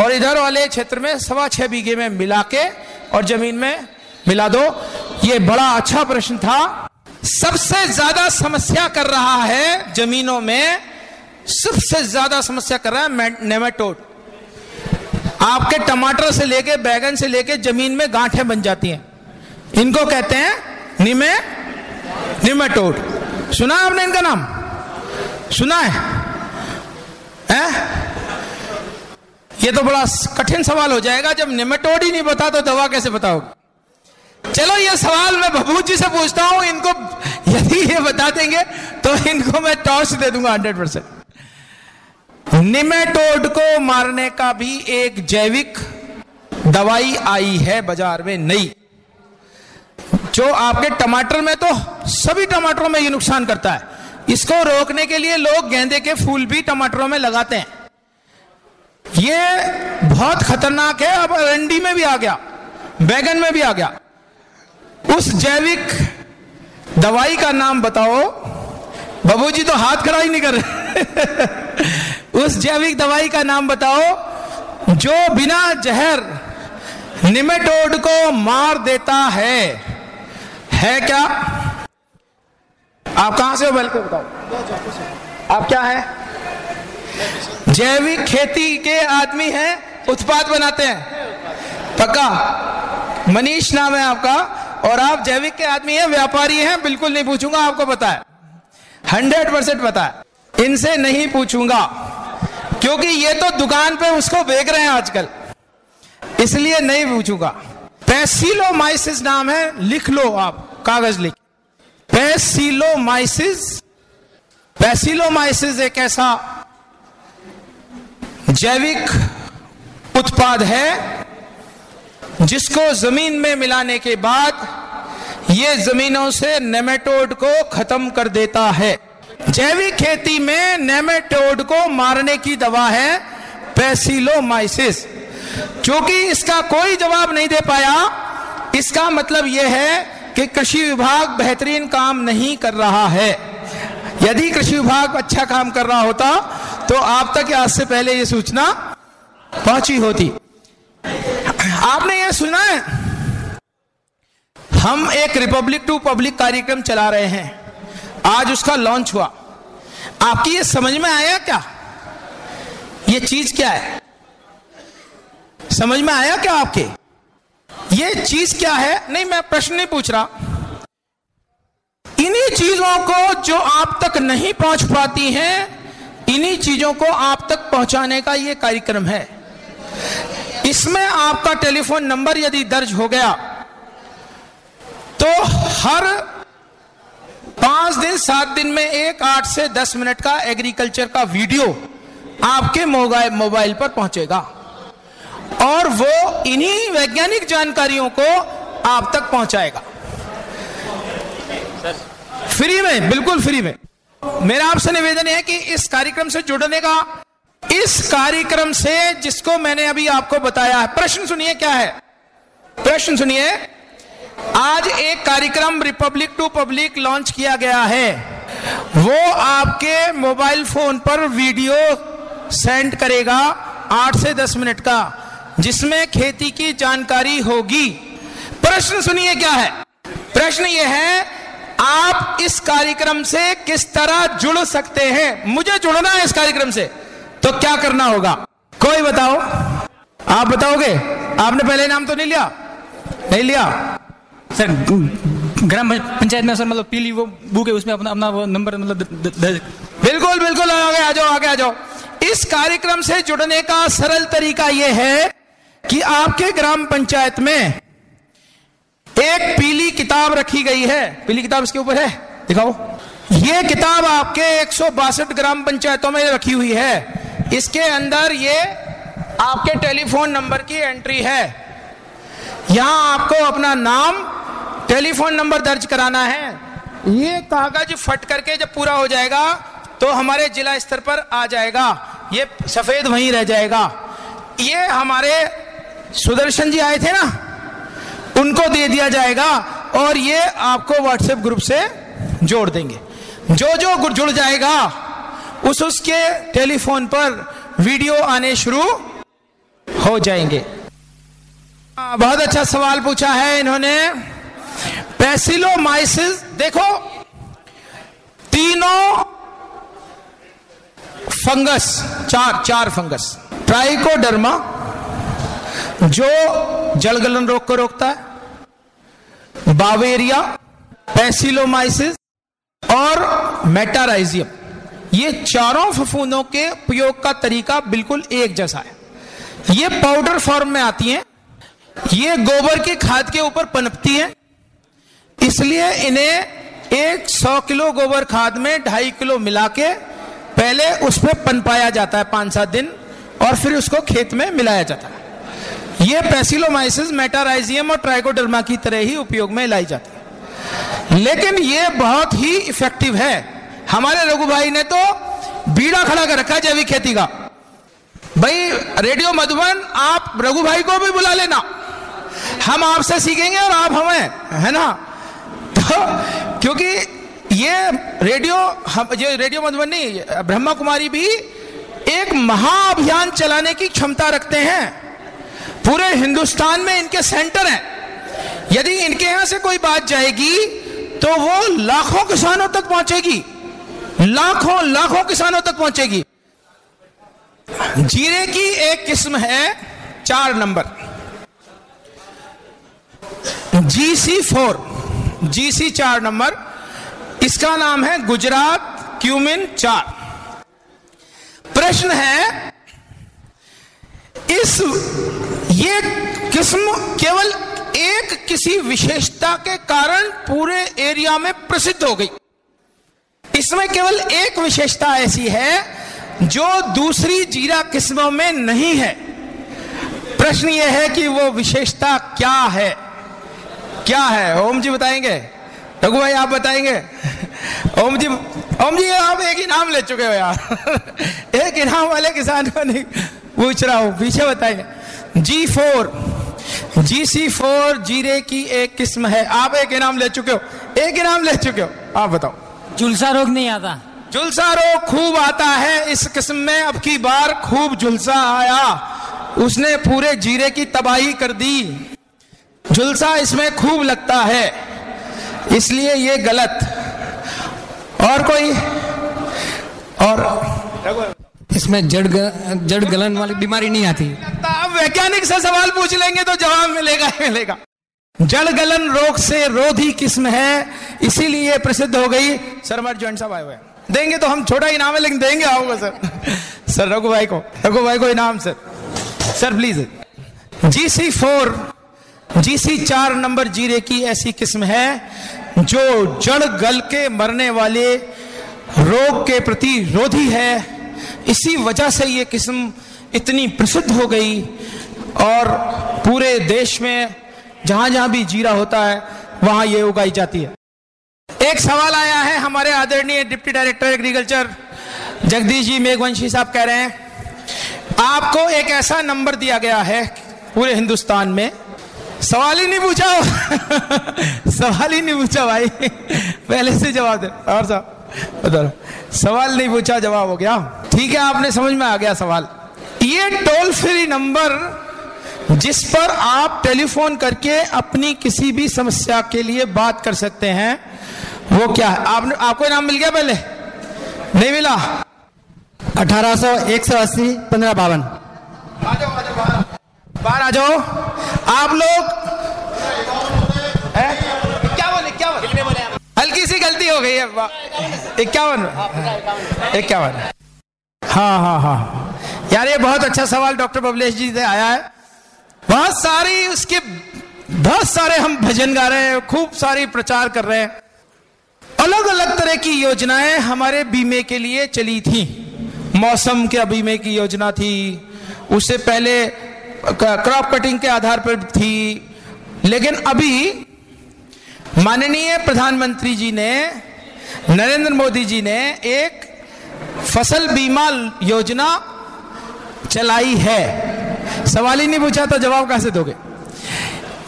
और इधर वाले क्षेत्र में सवा छह बीघे में मिला के और ज़मीन में मिला दो। ये बड़ा अच्छा प्रश्न था। सबसे ज़्यादा समस्या कर रहा है जमीनों में, सबसे ज़्यादा समस्या कर रहा है नेमाटोड। आपके टमाटर से लेके बैगन से लेके ज़मीन में गांठें बन जाती हैं। इनको कहते हैं निमे, निमेटोड। सुना आपने इनका नाम? सुना है? हैं? ये तो बड़ा कठिन सवाल हो जाएगा, जब निमेटोड ही नहीं बता तो दवा कैसे बताओगे? चलो, ये सवाल मैं भभूत जी से पूछता हूँ, इनको यदि ये बता देंगे तो इनको मैं टॉस दे दूँगा हंड्रेड परसेंट निमेटोड को मारने का भी एक जैविक दवाई आई है बाज़ार में नई। जो आपके टमाटर में तो सभी टमाटरों में ये नुकसान करता है। इसको रोकने के लिए लोग गेंदे के फूल भी टमाटरों में लगाते हैं। ये बहुत खतरनाक है। अब अरंडी में भी आ गया, बैगन में भी आ गया। उस जैविक दवाई का नाम बताओ। बाबू जी तो हाथ खड़ा ही नहीं कर रहे। उस जैविक दवाई का नाम बताओ, जो बिना जहर निमेटोड को मार देता है। है क्या? आप कहाँ से हो? बल्कि बताओ। आप क्या है? जैविक खेती के आदमी हैं, उत्पाद बनाते हैं। पक्का? मनीष नाम है आपका, और आप जैविक के आदमी हैं, व्यापारी हैं, बिल्कुल नहीं पूछूँगा, आपको पता है। हंड्रेड परसेंट पता है। इनसे नहीं पूछूँगा। क्योंकि ये तो दुकान पे उसको बेच रहे हैं आजकल। इसलिए नहीं पूछूँगा। पैसिलोमाइसिस नाम है, लिख लो आप, कागज़ लिख। पैसिलोमाइसिस पैसिलोमाइसिस एक ऐसा जैविक उत्पाद है, जिसको ज़मीन में मिलाने के बाद ये जमीनों से नेमेटोड को खत्म कर देता है। जैविक खेती में नेमेटोड को मारने की दवा है पैसिलोमाइसिस क्योंकि इसका कोई जवाब नहीं दे पाया, इसका मतलब यह है कि कृषि विभाग बेहतरीन काम नहीं कर रहा है। यदि कृषि विभाग अच्छा काम कर रहा होता तो आप तक आज से पहले यह सूचना पहुँची होती। आपने यह सुना है, हम एक रिपब्लिक टू पब्लिक कार्यक्रम चला रहे हैं। आज उसका लॉन्च हुआ। आपकी ये समझ में आया क्या? ये चीज़ क्या है? समझ में आया क्या आपके? ये चीज़ क्या है? नहीं, मैं प्रश्न नहीं पूछ रहा। इन्हीं चीज़ों को जो आप तक नहीं पहुँच पाती हैं, इन्हीं चीज़ों को आप तक पहुँचाने का ये कार्यक्रम है। इसमें आपका टेलीफोन नंबर यदि दर्ज हो गया तो हर पाँच दिन, सात दिन में एक, आठ से दस मिनट का एग्रीकल्चर का वीडियो आपके मोबाइल पर पहुंचेगा। और वो इन्हीं वैज्ञानिक जानकारियों को आप तक पहुंचाएगा। फ्री में, बिल्कुल फ्री में। मेरा आपसे निवेदन है कि इस कार्यक्रम से जुड़ने का, इस कार्यक्रम से जिसको मैंने अभी आपको बताया है, प्रश्न सुनिए क्या है? प्रश्न सुनिए। आज एक कार्यक्रम रिपब्लिक टू पब्लिक लॉन्च किया गया है। वो आपके मोबाइल फ़ोन पर वीडियो सेंड करेगा आठ से दस मिनट का, जिसमें खेती की जानकारी होगी। प्रश्न सुनिए क्या है? प्रश्न यह है, आप इस कार्यक्रम से किस तरह जुड़ सकते हैं? मुझे जुड़ना है इस कार्यक्रम से तो क्या करना होगा? कोई बताओ। आप बताओगे? आपने पहले नाम तो नहीं लिया? नहीं लिया? सर, ग्राम पंचायत में सर मतलब पीली वो बुक है, उसमें अपना अपना वो नंबर मतलब बिल्कुल बिल्कुल आगे आ जाओ आगे आ जाओ। इस कार्यक्रम से जुड़ने का सरल तरीका यह है कि आपके ग्राम पंचायत में एक पीली किताब रखी गई है। पीली किताब इसके ऊपर है, दिखाओ। ये किताब आपके एक सौ बासठ ग्राम पंचायतों में रखी हुई है। इसके अंदर ये आपके टेलीफोन नंबर की एंट्री है। यहाँ आपको अपना नाम टेलीफोन नंबर दर्ज कराना है। ये कागज़ फट करके जब पूरा हो जाएगा तो हमारे जिला स्तर पर आ जाएगा। ये सफ़ेद वहीं रह जाएगा। ये हमारे सुदर्शन जी आए थे ना, उनको दे दिया जाएगा और ये आपको व्हाट्सएप ग्रुप से जोड़ देंगे। जो जो जुड़ जाएगा, उस उसके टेलीफोन पर वीडियो आने शुरू हो जाएँगे। बहुत अच्छा सवाल पूछा है इन्होंने। पैसिलोमाइसिस देखो। तीनों फंगस, चार चार फंगस। ट्राइकोडर्मा, जो जलगलन रोग को रोकता है। बावेरिया पैसिलोमाइसिस और मेटाराइजियम। ये चारों फफूंदों के उपयोग का तरीका बिल्कुल एक जैसा है। ये पाउडर फॉर्म में आती हैं। ये गोबर की खाद के ऊपर पनपती हैं। इसलिए इन्हें एक सौ किलो गोबर खाद में ढाई किलो मिला के पहले उस पर पनपाया जाता है पाँच सात दिन, और फिर उसको खेत में मिलाया जाता है। ये पैसिलोमाइसिस, मेटाराइजियम और ट्राइकोडर्मा की तरह ही उपयोग में लाई जाती है। लेकिन ये बहुत ही इफ़ेक्टिव है। हमारे रघु भाई ने तो बीड़ा खड़ा कर रखा जैविक खेती का। भाई, रेडियो मधुबन, आप रघु भाई को भी बुला लेना। हम आपसे सीखेंगे और आप हमें, है ना? तो क्योंकि ये रेडियो, हम, ये रेडियो मधुबनी, ब्रह्मा कुमारी भी एक महाअभियान चलाने की क्षमता रखते हैं। पूरे हिंदुस्तान में इनके सेंटर हैं। यदि इनके यहाँ से कोई बात जाएगी तो वो लाखों किसानों तक पहुंचेगी। लाखों लाखों किसानों तक पहुंचेगी। जीरे की एक किस्म है चार number. G C four. GC चार नंबर। इसका नाम है गुजरात क्यूमिन चार। प्रश्न है, इस, ये किस्म केवल एक किसी विशेषता के कारण पूरे एरिया में प्रसिद्ध हो गई। इसमें केवल एक विशेषता ऐसी है, जो दूसरी जीरा किस्मों में नहीं है। प्रश्न यह है कि वो विशेषता क्या है? क्या है? ओम जी बताएँगे? रघु भाई आप बताएँगे? ओम जी ओम जी आप एक ही नाम ले चुके हो यार। एक इनाम वाले किसान को नहीं पूछ रहा हूँ पीछे बताएँगे जी फोर जी सी फोर जीरे की एक किस्म है। आप एक इनाम ले चुके हो एक इनाम ले चुके हो। आप बताओ। झुलसा रोग नहीं आता। जुलसा रोग खूब आता है इस किस्म में अब की बार खूब जुलसा आया। उसने पूरे जीरे की तबाही कर दी। जुलसा इसमें खूब लगता है। इसलिए ये गलत। और कोई? और इसमें जड़ ग- जड़ गलन वाली बीमारी नहीं आती। अब वैज्ञानिक से सवाल पूछ लेंगे तो जवाब मिलेगा ही मिलेगा। जड़ गलन रोग से रोधी किस्म है, इसीलिए प्रसिद्ध हो गई। सर, हमारे ज्वाइंट साहब आए हुए देंगे तो हम छोटा इनाम है, लेकिन देंगे आओगे, सर? सर रघु भाई को रघु भाई को इनाम, sir. Sir please G C four GC चार नंबर जीरे की ऐसी किस्म है, जो जड़ गल के मरने वाले रोग के प्रति रोधी है, इसी वजह से ये किस्म इतनी प्रसिद्ध हो गई। और पूरे देश में जहाँ जहाँ भी जीरा होता है, वहाँ ये उगाई जाती है। एक सवाल आया है हमारे आदरणीय deputy director agriculture, Jagdish ji Meghwanshi साहब कह रहे हैं, आपको एक ऐसा नंबर दिया गया है पूरे हिंदुस्तान में सवाल ही नहीं पूछा। सवाल ही नहीं पूछा भाई। पहले से जवाब दे। और साहब बता। सवाल नहीं पूछा, जवाब हो गया। ठीक है, आपने समझ में आ गया सवाल। ये टोल फ्री नंबर जिस पर आप टेलीफोन करके अपनी किसी भी समस्या के लिए बात कर सकते हैं, वो क्या है? आपने, आपको इनाम मिल गया पहले? नहीं मिला? अठारह सौ एक सौ अस्सी, पंद्रह बावन। बाहर आ जाओ। आप लोग हल्की सी गलती हो गई है इक्यावन। इक्यावन। हाँ हाँ हाँ। यार, ये बहुत अच्छा सवाल डॉक्टर बबलेश जी से आया है। बहुत सारी उसके बहुत सारे हम भजन गा रहे हैं, खूब सारी प्रचार कर रहे हैं। अलग अलग तरह की योजनाएँ हमारे बीमे के लिए चली थी। मौसम के बीमे की योजना थी। उससे पहले क्रॉप कटिंग के आधार पर थी। लेकिन अभी माननीय प्रधानमंत्री जी ने, नरेंद्र मोदी जी ने एक फ़सल बीमा योजना चलाई है। सवाल ही नहीं पूछा तो जवाब कैसे दोगे?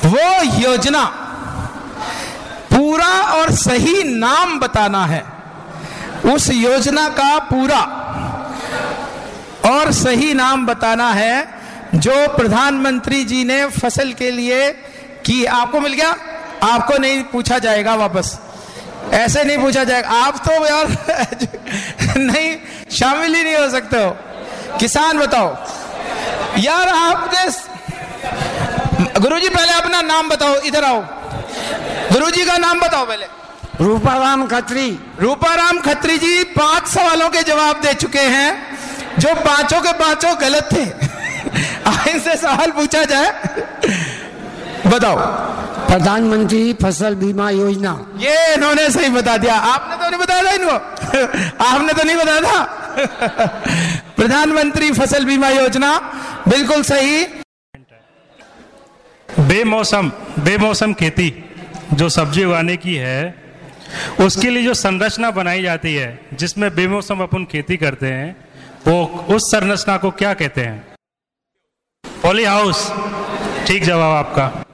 वो योजना पूरा और सही नाम बताना है। उस योजना का पूरा और सही नाम बताना है जो प्रधानमंत्री जी ने फ़सल के लिए की आपको मिल गया? आपको नहीं पूछा जाएगा वापस। ऐसे नहीं पूछा जाएगा। आप तो यार नहीं शामिल ही नहीं हो सकते हो। किसान बताओ। यार आपने गुरुजी पहले अपना नाम बताओ इधर आओ। गुरुजी का नाम बताओ पहले। रूपाराम खत्री। रूपाराम खत्री जी पाँच सवालों के जवाब दे चुके हैं जो पाँचों के पाँचों गलत थे। इनसे सवाल पूछा जाए। बताओ। प्रधानमंत्री फ़सल बीमा योजना। ये इन्होंने सही बता दिया। आपने तो नहीं बताया था इनको? आपने तो नहीं बताया था? प्रधानमंत्री फ़सल बीमा योजना बिल्कुल सही। बेमौसम बेमौसम खेती जो सब्ज़ी उगाने की है उसके लिए जो संरचना बनाई जाती है जिसमें बेमौसम अपन खेती करते हैं वो उस संरचना को क्या कहते हैं? पॉली हाउस ठीक जवाब आपका।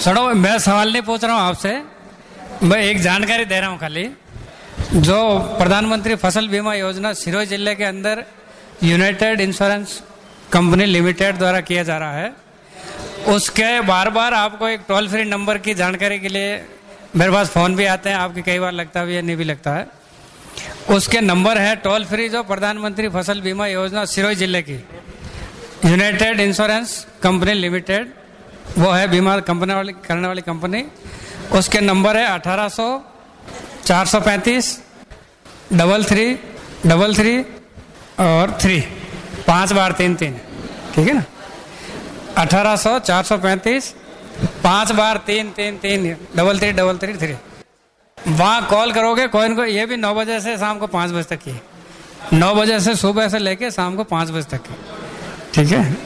सड़ो मैं सवाल नहीं पूछ रहा हूँ आपसे। मैं एक जानकारी दे रहा हूँ खाली। जो प्रधानमंत्री फ़सल बीमा योजना सिरोही ज़िले के अंदर यूनाइटेड इंश्योरेंस कंपनी लिमिटेड द्वारा किया जा रहा है। उसके बार बार आपको एक टोल फ्री नंबर की जानकारी के लिए मेरे पास फ़ोन भी आते हैं। आपके कई बार लगता भी है, नहीं भी लगता है। उसके नंबर है टोल फ्री जो प्रधानमंत्री फ़सल बीमा योजना सिरोही ज़िले की। यूनाइटेड इंश्योरेंस कंपनी लिमिटेड वो है बीमा कंपनी वाली, करने वाली कंपनी। उसके नंबर है अठारह सौ, चार सौ पैंतीस, डबल थ्री डबल थ्री और थ्री। पाँच बार तीन तीन, ठीक है ना? अठारह सौ, चार सौ पैंतीस, पाँच बार तीन तीन तीन, double three double three three. वहाँ कॉल करोगे कोई को ये भी नौ बजे से शाम को पाँच बजे तक की नौ बजे से सुबह से लेके शाम को पाँच बजे तक की ठीक है?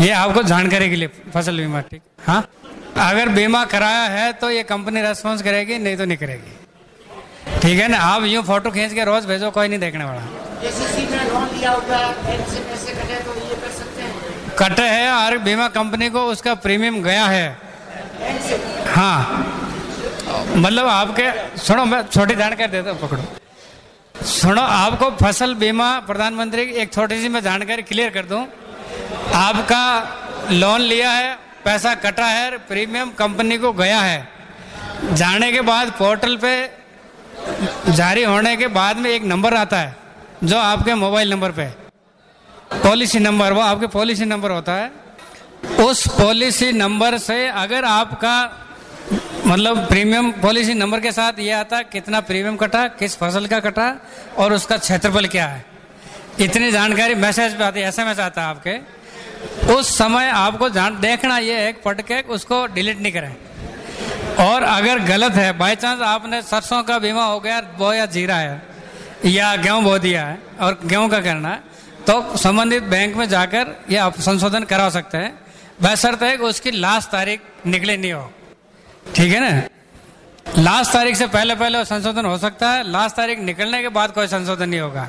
ये आपको जानकारी के लिए फ़सल बीमा ठीक? हाँ? अगर बीमा कराया है तो ये कंपनी रेस्पॉन्स करेगी नहीं तो नहीं करेगी। ठीक है ना? आप यूँ फ़ोटो खींच के रोज भेजो कोई नहीं देखने वाला। कटे है? और बीमा कंपनी को उसका प्रीमियम गया है। हाँ। मतलब आपके, सुनो, मैं छोटी जानकारी देता हूँ, पकड़ो। सुनो, आपको फ़सल बीमा प्रधानमंत्री, एक छोटी सी मैं जानकारी क्लियर कर दूँ। आपका लोन लिया है, पैसा कटा है प्रीमियम कंपनी को गया है। जाने के बाद पोर्टल पे, जारी होने के बाद में एक नंबर आता है, जो आपके मोबाइल नंबर पे। पॉलिसी नंबर वो आपके पॉलिसी नंबर होता है। उस पॉलिसी नंबर से अगर आपका मतलब प्रीमियम पॉलिसी नंबर के साथ ये आता कितना प्रीमियम कटा, किस फ़सल का कटा और उसका क्षेत्रफल क्या है। इतनी जानकारी मैसेज पे आती है एसएमएस आता है आपके। उस समय आपको जान, देखना ये है, पढ़ के उसको डिलीट नहीं करें। और अगर गलत है बाई चांस आपने सरसों का बीमा हो गया, वो या जीरा है, या गेहूँ बो दिया है, और गेहूँ का करना है तो संबंधित बैंक में जाकर ये आप संशोधन करा सकते हैं। बशर्त है कि उसकी लास्ट तारीख निकले नहीं हो। ठीक है ना? लास्ट तारीख से पहले पहले संशोधन हो सकता है। लास्ट तारीख निकलने के बाद कोई संशोधन नहीं होगा।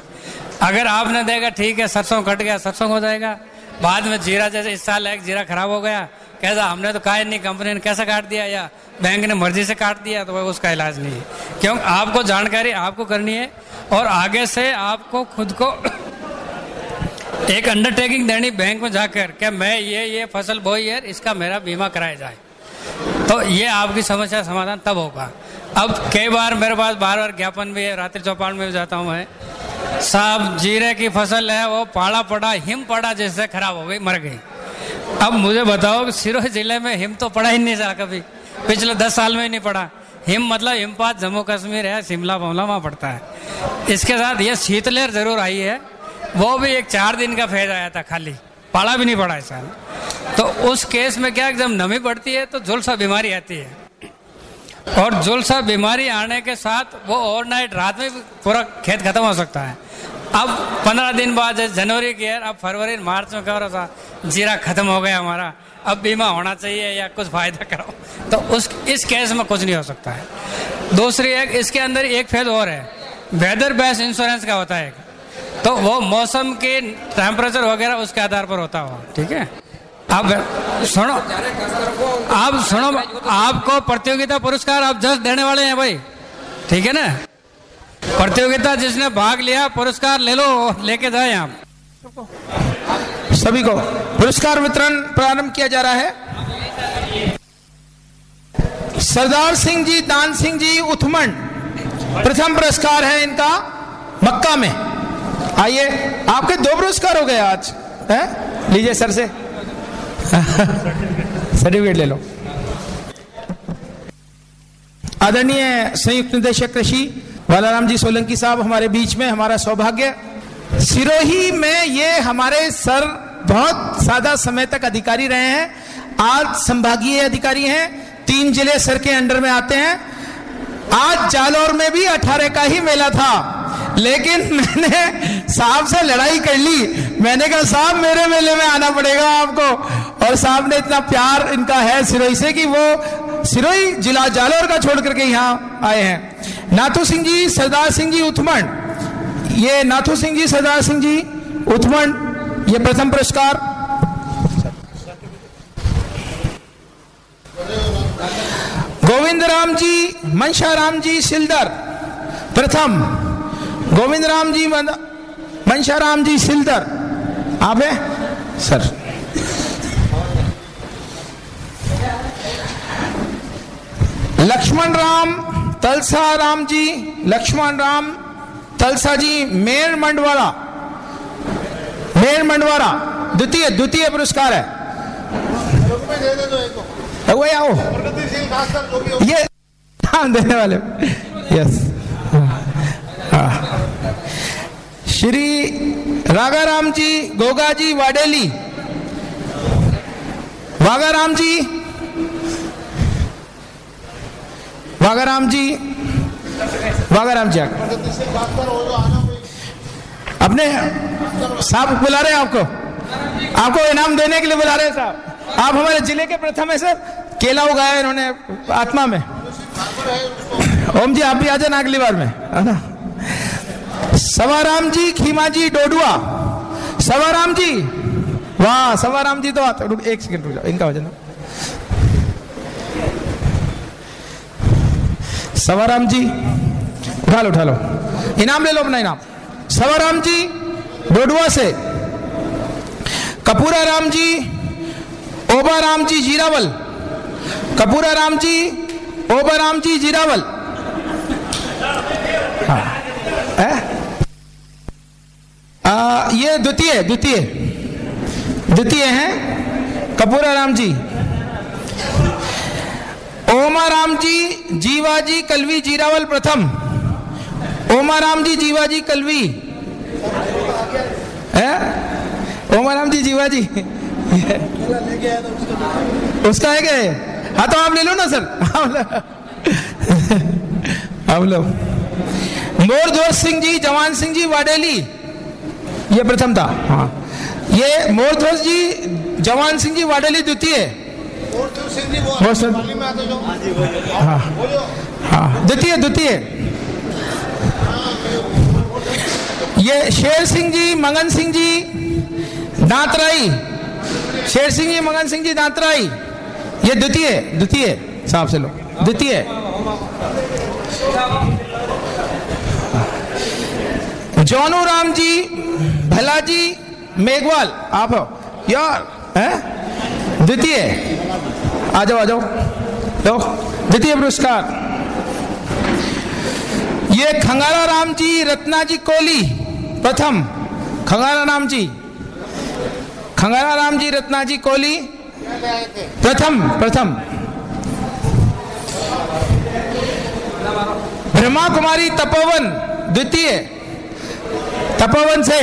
अगर आपने देगा, ठीक है, सरसों कट गया, सरसों हो जाएगा। बाद में जीरा जैसे इस साल एक जीरा खराब हो गया। कैसा हमने तो कहा नहीं कंपनी ने कैसे काट दिया या बैंक ने मर्ज़ी से काट दिया तो उसका इलाज नहीं। है क्योंकि आपको जानकारी आपको करनी है और आगे से आपको खुद को एक अंडरटेकिंग देनी बैंक में जाकर, क्या मैं ये ये फ़सल बोई है, इसका मेरा बीमा कराया जाए। तो ये आपकी समस्या समाधान तब होगा। अब कई बार मेरे पास बार बार ज्ञापन भी है, रात्रि चौपाल में भी जाता हूँ मैं। साहब, जीरे की फ़सल है, वो पाड़ा पड़ा, हिम पड़ा जिससे खराब हो गई, मर गई। अब मुझे बताओ कि सिरोही ज़िले में हिम तो पड़ा ही नहीं था कभी। पिछले दस साल में ही नहीं पड़ा। हिम मतलब हिमपात जम्मू कश्मीर है, शिमला बमला वहाँ पड़ता है। इसके साथ ये शीतलहर ज़रूर आई है। वो भी एक चार दिन का फ़ेज़ आया था खाली। पड़ा भी नहीं पड़ा इस साल तो उस केस में क्या जब नमी पड़ती है तो झुलसा बीमारी आती है। और झुलसा बीमारी आने के साथ वो ओवरनाइट रात में पूरा खेत खत्म हो सकता है। अब पंद्रह दिन बाद जनवरी की है अब फरवरी, मार्च में क्या था, जीरा खत्म हो गया हमारा, अब बीमा होना चाहिए या कुछ फ़ायदा करो तो उस, इस केस में कुछ नहीं हो सकता है। दूसरी एक, इसके अंदर एक फ़ेज़ और है। वेदर बेस्ड इंश्योरेंस का होता है तो वो मौसम के टेम्परेचर वगैरह उसके आधार पर होता हो ठीक है? अब सुनो आप सुनो, आपको प्रतियोगिता पुरस्कार आप जस्ट देने वाले हैं भाई, ठीक है ना? प्रतियोगिता जिसने भाग लिया, पुरस्कार ले लो, लेके जाए आप। सभी को पुरस्कार वितरण प्रारंभ किया जा रहा है। सरदार सिंह जी, दान सिंह जी, उथमन, प्रथम पुरस्कार है इनका, मक्का में। आइए, आपके दो पुरस्कार हो गए आज, है? लीजिए सर से। सर्टिफिकेट ले लो। आदरणीय संयुक्त निदेशक कृषि बालाराम जी सोलंकी साहब हमारे बीच में, हमारा सौभाग्य। सिरोही में ये हमारे सर बहुत सादा समय तक अधिकारी रहे हैं। आज संभागीय अधिकारी हैं, तीन ज़िले सर के अंडर में आते हैं। आज जालौर में भी अठारह का ही मेला था। लेकिन मैंने साहब से लड़ाई कर ली। मैंने कहा, साहब, मेरे मेले में आना पड़ेगा आपको। और साहब ने इतना प्यार इनका है सिरोही से कि वो सिरोही जिला जालोर का छोड़ करके यहाँ आए हैं। नाथू सिंह जी, सरदार सिंह जी उथमन ये नाथू सिंह जी, सरदार सिंह जी उथमन ये प्रथम पुरस्कार। गोविंद राम जी मनशा राम जी, सिलदर, प्रथम। गोविंद राम जी मनशा राम जी सिलदर। आप है? सर। लक्ष्मण राम तलसा राम जी लक्ष्मण राम तलसा जी मेर मंडवाड़ा मेर मंडवाड़ा द्वितीय द्वितीय पुरस्कार है। वही आओ। ये नाम देने वाले। यस श्री गोगा जी वाडेली। वागाराम जी जी वागाराम जी अपने साहब बुला रहे हैं आपको। आपको इनाम देने के लिए बुला रहे हैं साहब। आप हमारे ज़िले के प्रथम है सर। केला उगाया इन्होंने आत्मा में। ओम जी, आप भी आ जाना अगली बार में। है ना? सवाराम जी खीमा जी डोडुआ। सवाराम जी वाह सवाराम जी तो आते रुक, एक सेकंड रुक जाओ, इनका वज़न। सवाराम जी उठा लो उठा लो। इनाम ले लो अपना इनाम। सवाराम जी डोडुआ से। कपूरा राम जी ओबा राम जी जीरावल। कपूरा राम जी ओबा राम जी जीरावल। हाँ? आ, ये द्वितीय द्वितीय। द्वितीय हैं कपूरा राम जी। ओमा राम जी जीवाजी कलवी जीरावल प्रथम। ओमा राम जी जीवाजी कलवी। है? ओमा राम जी जीवाजी उसका है क्या हाँ तो आप ले लो ना सर। आप लो। मोर मोरध्वज सिंह जी जवान सिंह जी वाडेली। ये प्रथम था। हाँ। ये मोरध्वज जी जवान सिंह जी वाडेली द्वितीय। हाँ हाँ। द्वितीय द्वितीय। ये शेर सिंह जी मगन सिंह जी दांतराई। शेर सिंह जी मगन सिंह जी दांतराई। ये द्वितीय द्वितीय साहब से लो। द्वितीय। जौनू राम जी भला जी मेघवाल, आप हो। यार है? द्वितीय। आ जाओ आ जाओ। लो द्वितीय पुरस्कार। ये खंगारा राम जी, रत्ना जी कोहली प्रथम। खंगारा राम जी। खंगारा राम जी, रत्ना जी कोहली प्रथम प्रथम। ब्रह्मा कुमारी तपोवन, द्वितीय। तपोवन से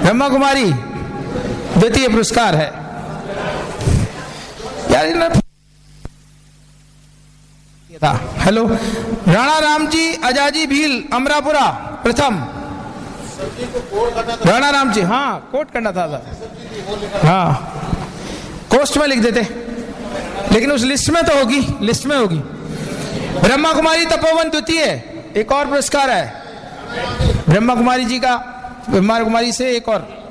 ब्रह्मा कुमारी द्वितीय पुरस्कार है। यार हेलो राणा राम जी अजाजी भील अमरापुरा प्रथम। राणा राम जी हाँ कोट करना था, था। हाँ कोस्ट में लिख देते। लेकिन उस लिस्ट में तो होगी लिस्ट में होगी। ब्रह्मा कुमारी तपोवन द्वितीय एक और पुरस्कार है। ब्रह्मा कुमारी जी का ब्रह्मा कुमारी से एक और।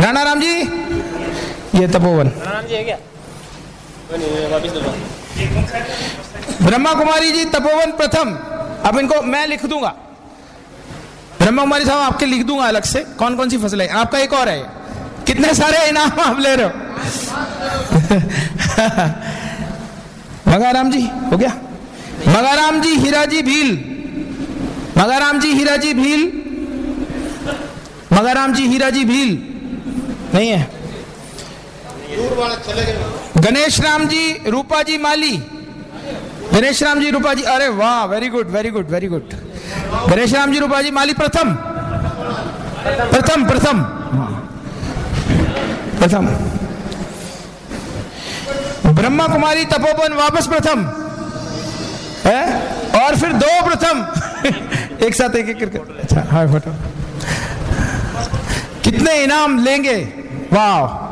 राणा राम जी? ये तपोवन। ब्रह्मा कुमारी जी, तपोवन प्रथम। अब इनको मैं लिख दूँगा। ब्रह्मा कुमारी साहब, आपके लिख दूँगा अलग से। कौन कौन सी फ़सल? आपका एक और है। कितने सारे इनाम आप ले रहे हो? मगाराम जी, हो गया? मगाराम जी, हीरा जी, भील। मगाराम जी, हीरा जी, भील। मगाराम जी, हीरा जी, भील। नहीं है। गणेश राम जी, रूपा जी, माली। गणेश राम जी, रूपा जी, अरे वाह very good very good very good Ganesh Ram ji, Rupa ji, Mali, प्रथम। प्रथम प्रथम। प्रथम। ब्रह्मा कुमारी, तपोवन, वापस प्रथम। है? और फिर दो प्रथम। एक साथ एक एक करके। अच्छा हाँ फ़ोटो। कितने इनाम लेंगे? वाह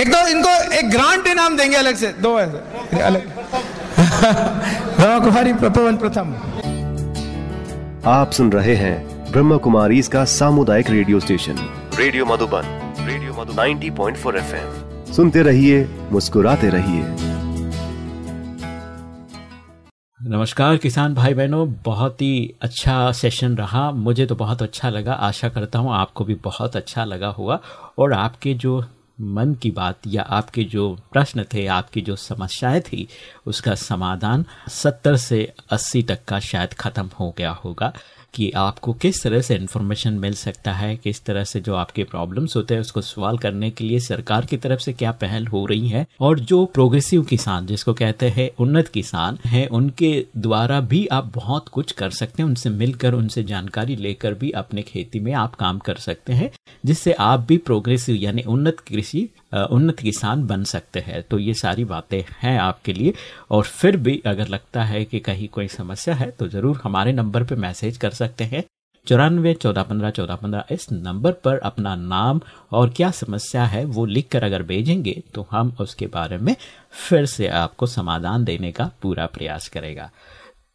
एक तो इनको एक ग्रांट इनाम देंगे अलग से। दो ऐसे। अलग। ब्रह्मा कुमारी तपोवन प्रथम। आप सुन रहे हैं ब्रह्म कुमारी इसका सामुदायिक radio station. Radio Madhuban. Radio Madhu 90.4 FM. सुनते रहिए मुस्कुराते रहिए। नमस्कार किसान भाई बहनों बहुत ही अच्छा सेशन रहा। मुझे तो बहुत अच्छा लगा। आशा करता हूँ आपको भी बहुत अच्छा लगा हुआ और आपके जो मन की बात या आपके जो प्रश्न थे, आपकी जो समस्याएँ थी, उसका समाधान सत्तर से अस्सी तक का शायद ख़त्म हो गया होगा। कि आपको किस तरह से इन्फॉर्मेशन मिल सकता है, किस तरह से जो आपके प्रॉब्लम्स होते हैं उसको सवाल करने के लिए सरकार की तरफ़ से क्या पहल हो रही है और जो प्रोग्रेसिव किसान, जिसको कहते हैं उन्नत किसान है, उनके द्वारा भी आप बहुत कुछ कर सकते हैं, उनसे मिलकर, उनसे जानकारी लेकर भी अपने खेती में आप काम कर सकते हैं, जिससे आप भी प्रोग्रेसिव यानी उन्नत कृषि उन्नत किसान बन सकते हैं। तो ये सारी बातें हैं आपके लिए। और फिर भी अगर लगता है कि कहीं कोई समस्या है तो ज़रूर हमारे नंबर पर मैसेज कर सकते हैं। चौरानवे, चौदह पंद्रह चौदह पंद्रह इस नंबर पर अपना नाम और क्या समस्या है, वो लिख कर अगर भेजेंगे तो हम उसके बारे में फिर से आपको समाधान देने का पूरा प्रयास करेगा।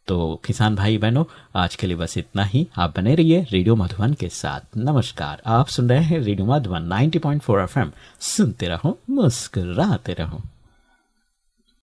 तो किसान भाई बहनों, आज के लिए बस इतना ही। आप बने रहिए रेडियो मधुबन के साथ। नमस्कार। आप सुन रहे हैं रेडियो मधुबन 90.4 एफएम। सुनते रहो, मुस्कुराते रहो।